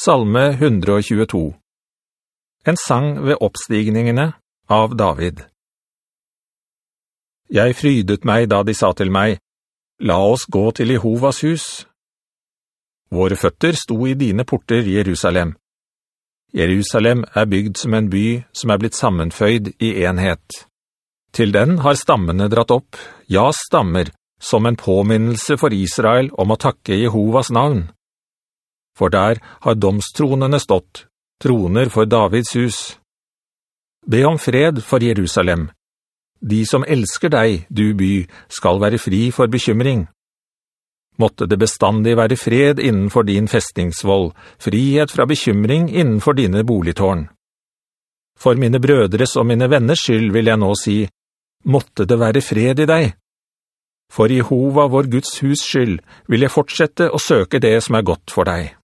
Salme 122 En sang ved oppstigningene av David Jeg frydet meg da de sa til meg, «La oss gå til Jehovas hus». Våre føtter sto i dine porter, Jerusalem. Jerusalem er bygd som en by som er blitt sammenføyd i enhet. Til den har stammene dratt opp, ja stammer, som en påminnelse for Israel om å takke Jehovas navn for der har domstronene stått, troner for Davids hus. Be om fred for Jerusalem. De som elsker deg, du by, skal være fri for bekymring. Måtte det bestandig være fred innenfor din festingsvoll, frihet fra bekymring innenfor dine boligtårn. For mine brødres og mine venners skyld vil jeg nå si, måtte det være fred i deg. For Jehova, vår Guds hus skyld, vil jeg fortsette å søke det som er godt for deg.